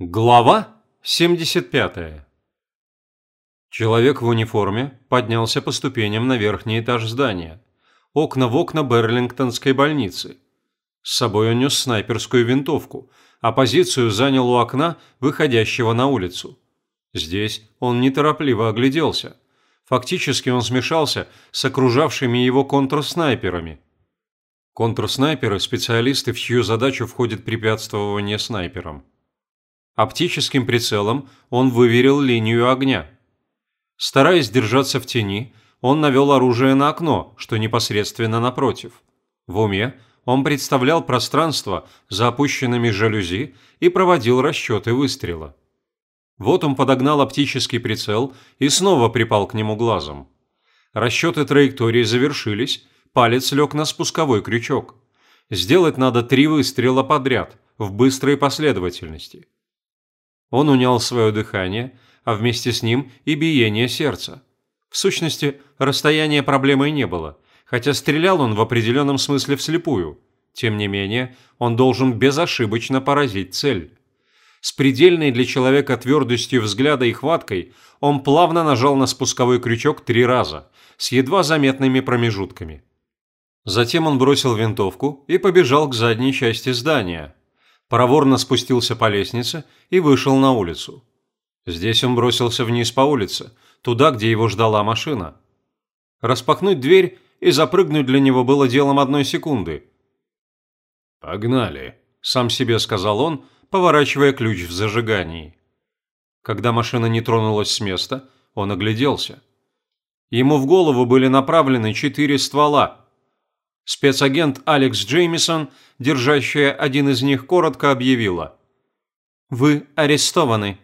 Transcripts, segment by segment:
Глава 75. Человек в униформе поднялся по ступеням на верхний этаж здания. Окна в окна Берлингтонской больницы. С собой он нес снайперскую винтовку, а позицию занял у окна, выходящего на улицу. Здесь он неторопливо огляделся. Фактически он смешался с окружавшими его контрснайперами. Контрснайперы – специалисты, в чью задачу входит препятствование снайперам. Оптическим прицелом он выверил линию огня. Стараясь держаться в тени, он навел оружие на окно, что непосредственно напротив. В уме он представлял пространство за опущенными жалюзи и проводил расчеты выстрела. Вот он подогнал оптический прицел и снова припал к нему глазом. Расчеты траектории завершились, палец лег на спусковой крючок. Сделать надо три выстрела подряд, в быстрой последовательности. Он унял свое дыхание, а вместе с ним и биение сердца. В сущности, расстояния проблемой не было, хотя стрелял он в определенном смысле вслепую. Тем не менее, он должен безошибочно поразить цель. С предельной для человека твердостью взгляда и хваткой он плавно нажал на спусковой крючок три раза, с едва заметными промежутками. Затем он бросил винтовку и побежал к задней части здания, проворно спустился по лестнице и вышел на улицу. Здесь он бросился вниз по улице, туда, где его ждала машина. Распахнуть дверь и запрыгнуть для него было делом одной секунды. «Погнали», – сам себе сказал он, поворачивая ключ в зажигании. Когда машина не тронулась с места, он огляделся. Ему в голову были направлены четыре ствола – Спецагент Алекс Джеймисон, держащая один из них, коротко объявила. «Вы арестованы».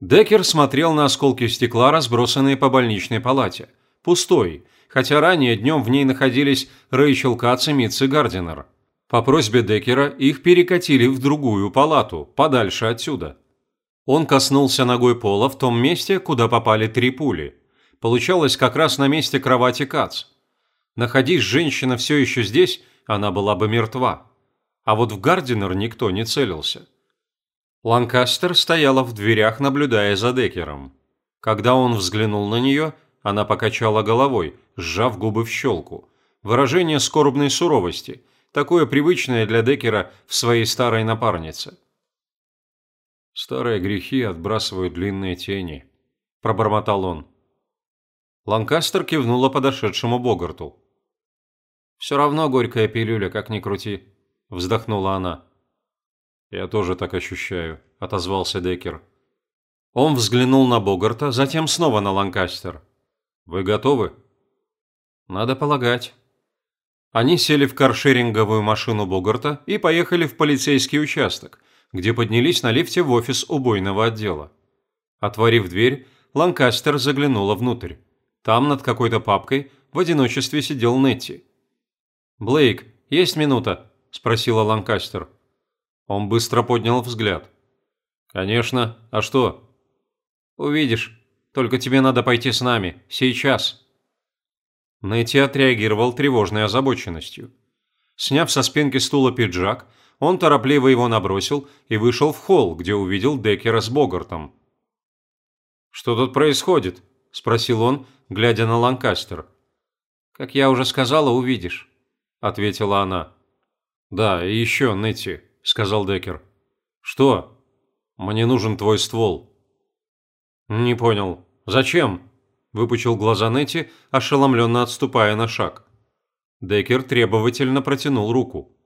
Деккер смотрел на осколки стекла, разбросанные по больничной палате. Пустой, хотя ранее днем в ней находились Рэйчел Кац и Митси Гардинер. По просьбе Деккера их перекатили в другую палату, подальше отсюда. Он коснулся ногой пола в том месте, куда попали три пули. Получалось как раз на месте кровати Кац. Находись женщина все еще здесь, она была бы мертва. А вот в Гардинер никто не целился. Ланкастер стояла в дверях, наблюдая за Деккером. Когда он взглянул на нее, она покачала головой, сжав губы в щелку. Выражение скорбной суровости, такое привычное для Деккера в своей старой напарнице. «Старые грехи отбрасывают длинные тени», – пробормотал он. Ланкастер кивнула подошедшему Богарту. «Все равно горькая пилюля, как ни крути», – вздохнула она. «Я тоже так ощущаю», – отозвался Деккер. Он взглянул на Богарта, затем снова на Ланкастер. «Вы готовы?» «Надо полагать». Они сели в каршеринговую машину Богарта и поехали в полицейский участок, где поднялись на лифте в офис убойного отдела. Отворив дверь, Ланкастер заглянула внутрь. Там над какой-то папкой в одиночестве сидел Нетти. «Блейк, есть минута?» – спросила Ланкастер. Он быстро поднял взгляд. «Конечно. А что?» «Увидишь. Только тебе надо пойти с нами. Сейчас». Нетти отреагировал тревожной озабоченностью. Сняв со спинки стула пиджак, он торопливо его набросил и вышел в холл, где увидел Деккера с Богартом. «Что тут происходит?» – спросил он, глядя на Ланкастер. «Как я уже сказала, увидишь», – ответила она. «Да, и еще, Нетти», – сказал Деккер. «Что? Мне нужен твой ствол». «Не понял. Зачем?» – выпучил глаза Нетти, ошеломленно отступая на шаг. Деккер требовательно протянул руку.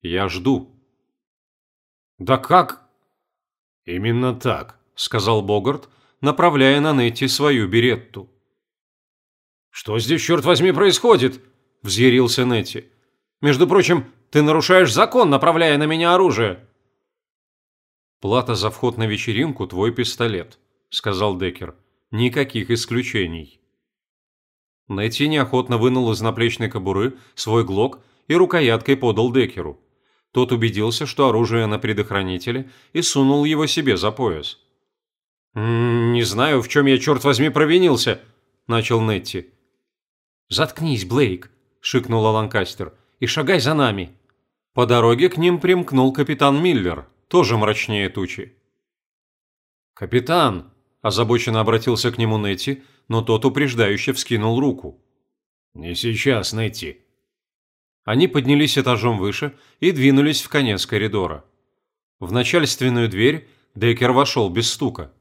«Я жду». «Да как?» «Именно так», – сказал Богарт, направляя на Нетти свою беретту. «Что здесь, черт возьми, происходит?» – взъярился Нетти. «Между прочим, ты нарушаешь закон, направляя на меня оружие». «Плата за вход на вечеринку – твой пистолет», – сказал Деккер. «Никаких исключений». Нетти неохотно вынул из наплечной кобуры свой глок и рукояткой подал Деккеру. Тот убедился, что оружие на предохранителе, и сунул его себе за пояс. «Не знаю, в чем я, черт возьми, провинился», – начал Нетти. «Заткнись, Блейк», – шикнула Ланкастер, – «и шагай за нами». По дороге к ним примкнул капитан Миллер. тоже мрачнее тучи. «Капитан!» – озабоченно обратился к нему Нетти, но тот упреждающе вскинул руку. «Не сейчас, Нетти». Они поднялись этажом выше и двинулись в конец коридора. В начальственную дверь Деккер вошел без стука.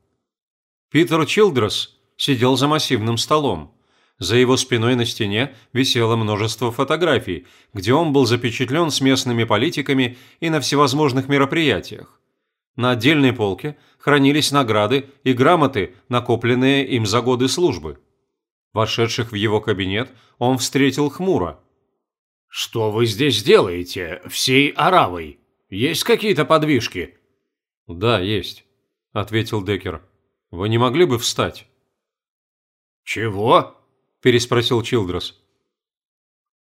Питер Чилдрес сидел за массивным столом. За его спиной на стене висело множество фотографий, где он был запечатлен с местными политиками и на всевозможных мероприятиях. На отдельной полке хранились награды и грамоты, накопленные им за годы службы. Вошедших в его кабинет он встретил хмуро. «Что вы здесь делаете, всей оравой? Есть какие-то подвижки?» «Да, есть», – ответил Деккер. «Вы не могли бы встать?» «Чего?» – переспросил Чилдрос.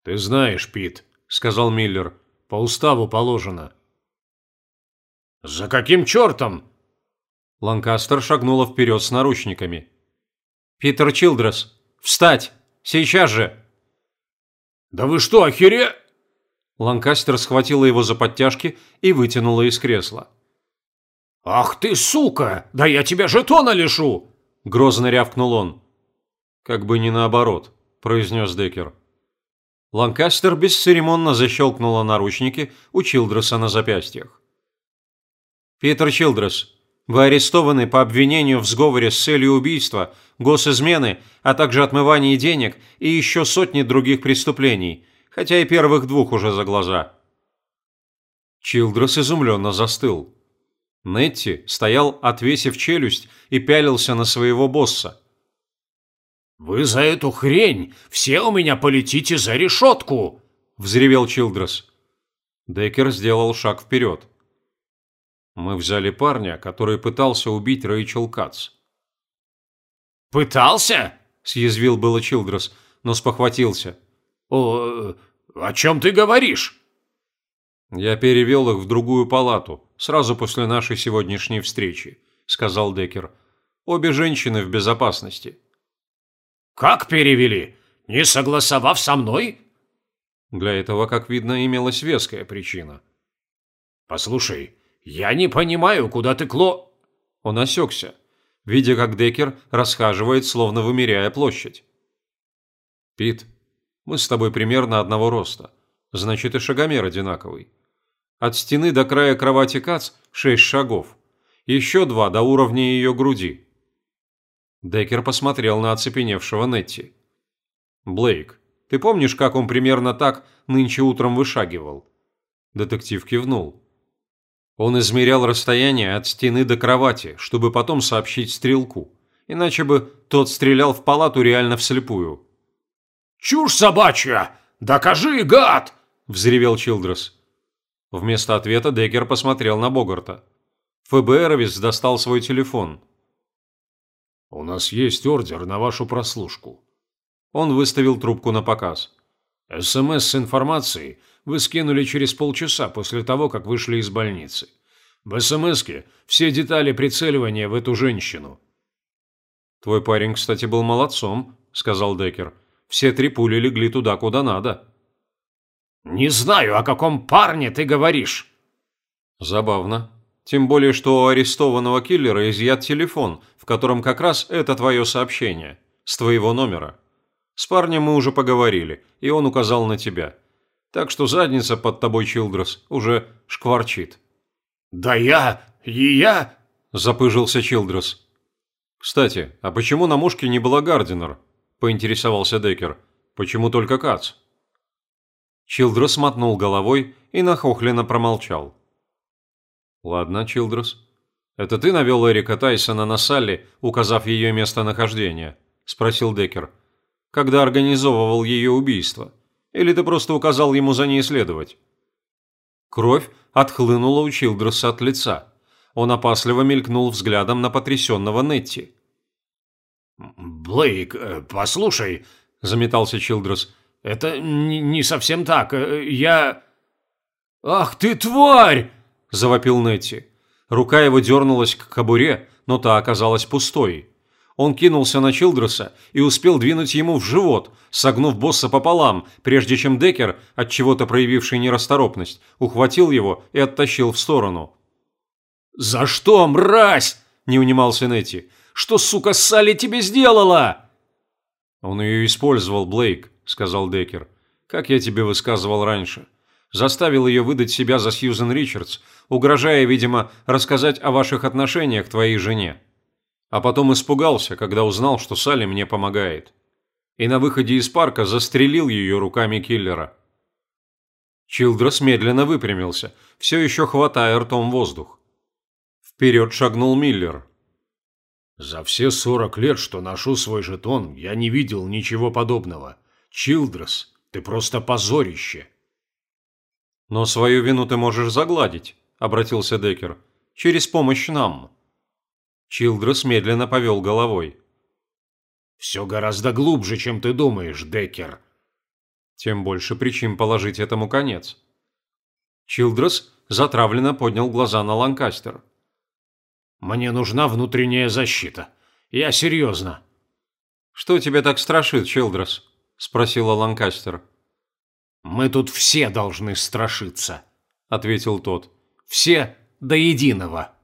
«Ты знаешь, Пит», – сказал Миллер, – «по уставу положено». «За каким чертом?» Ланкастер шагнула вперед с наручниками. «Питер Чилдрес, встать! Сейчас же!» «Да вы что, охере...» Ланкастер схватила его за подтяжки и вытянула из кресла. «Ах ты, сука! Да я тебя жетона лишу!» Грозно рявкнул он. «Как бы не наоборот», – произнес Деккер. Ланкастер бесцеремонно защелкнула наручники у Чилдреса на запястьях. «Питер Чилдрес, вы арестованы по обвинению в сговоре с целью убийства, госизмены, а также отмывании денег и еще сотни других преступлений, хотя и первых двух уже за глаза». Чилдрес изумленно застыл. Нетти стоял, отвесив челюсть, и пялился на своего босса. «Вы за эту хрень все у меня полетите за решетку!» – взревел Чилдрес. Деккер сделал шаг вперед. Мы взяли парня, который пытался убить Рэйчел Кац. «Пытался?» – съязвил было Чилдрес, но спохватился. «О, о чем ты говоришь?» «Я перевел их в другую палату, сразу после нашей сегодняшней встречи», – сказал Деккер. «Обе женщины в безопасности». «Как перевели? Не согласовав со мной?» Для этого, как видно, имелась веская причина. «Послушай, я не понимаю, куда ты кло...» Он осекся, видя, как Деккер расхаживает, словно вымеряя площадь. «Пит, мы с тобой примерно одного роста. Значит, и шагомер одинаковый. От стены до края кровати Кац шесть шагов. Еще два до уровня ее груди. Деккер посмотрел на оцепеневшего Нетти. «Блейк, ты помнишь, как он примерно так нынче утром вышагивал?» Детектив кивнул. Он измерял расстояние от стены до кровати, чтобы потом сообщить стрелку. Иначе бы тот стрелял в палату реально вслепую. «Чушь собачья! Докажи, гад!» – взревел Чилдрес. Вместо ответа Деккер посмотрел на Богарта. ФБРовец достал свой телефон – «У нас есть ордер на вашу прослушку». Он выставил трубку на показ. «СМС с информацией вы скинули через полчаса после того, как вышли из больницы. В СМСке все детали прицеливания в эту женщину». «Твой парень, кстати, был молодцом», – сказал Деккер. «Все три пули легли туда, куда надо». «Не знаю, о каком парне ты говоришь». «Забавно. Тем более, что у арестованного киллера изъят телефон, в котором как раз это твое сообщение, с твоего номера. С парнем мы уже поговорили, и он указал на тебя. Так что задница под тобой, Чилдрес, уже шкварчит». «Да я... и я...» – запыжился Чилдрес. «Кстати, а почему на мушке не была Гардинер?» – поинтересовался Деккер. «Почему только Кац?» Чилдрес мотнул головой и нахохленно промолчал. «Ладно, Чилдрес. Это ты навел Эрика Тайсона на Салли, указав ее местонахождение?» – спросил Деккер. «Когда организовывал ее убийство? Или ты просто указал ему за ней следовать?» Кровь отхлынула у Чилдреса от лица. Он опасливо мелькнул взглядом на потрясенного Нетти. «Блейк, э, послушай», – заметался Чилдрес, – «это не совсем так. Э, я...» «Ах ты тварь!» – завопил Нетти. Рука его дернулась к кобуре, но та оказалась пустой. Он кинулся на Чилдреса и успел двинуть ему в живот, согнув босса пополам, прежде чем Деккер, от чего-то проявивший нерасторопность, ухватил его и оттащил в сторону. «За что, мразь?» – не унимался Нетти. «Что, сука, Салли тебе сделала?» «Он ее использовал, Блейк», – сказал Деккер. «Как я тебе высказывал раньше. Заставил ее выдать себя за Сьюзен Ричардс, угрожая, видимо, рассказать о ваших отношениях твоей жене. А потом испугался, когда узнал, что Салли мне помогает. И на выходе из парка застрелил ее руками киллера». Чилдрес медленно выпрямился, все еще хватая ртом воздух. Вперед шагнул Миллер. «За все сорок лет, что ношу свой жетон, я не видел ничего подобного. Чилдрес, ты просто позорище!» «Но свою вину ты можешь загладить», – обратился Деккер. «Через помощь нам». Чилдрес медленно повел головой. «Все гораздо глубже, чем ты думаешь, Деккер», тем больше причин положить этому конец. Чилдрес затравленно поднял глаза на Ланкастер. «Мне нужна внутренняя защита. Я серьезно». «Что тебя так страшит, Чилдрес?» – спросила Ланкастер. «Мы тут все должны страшиться», – ответил тот. «Все до единого».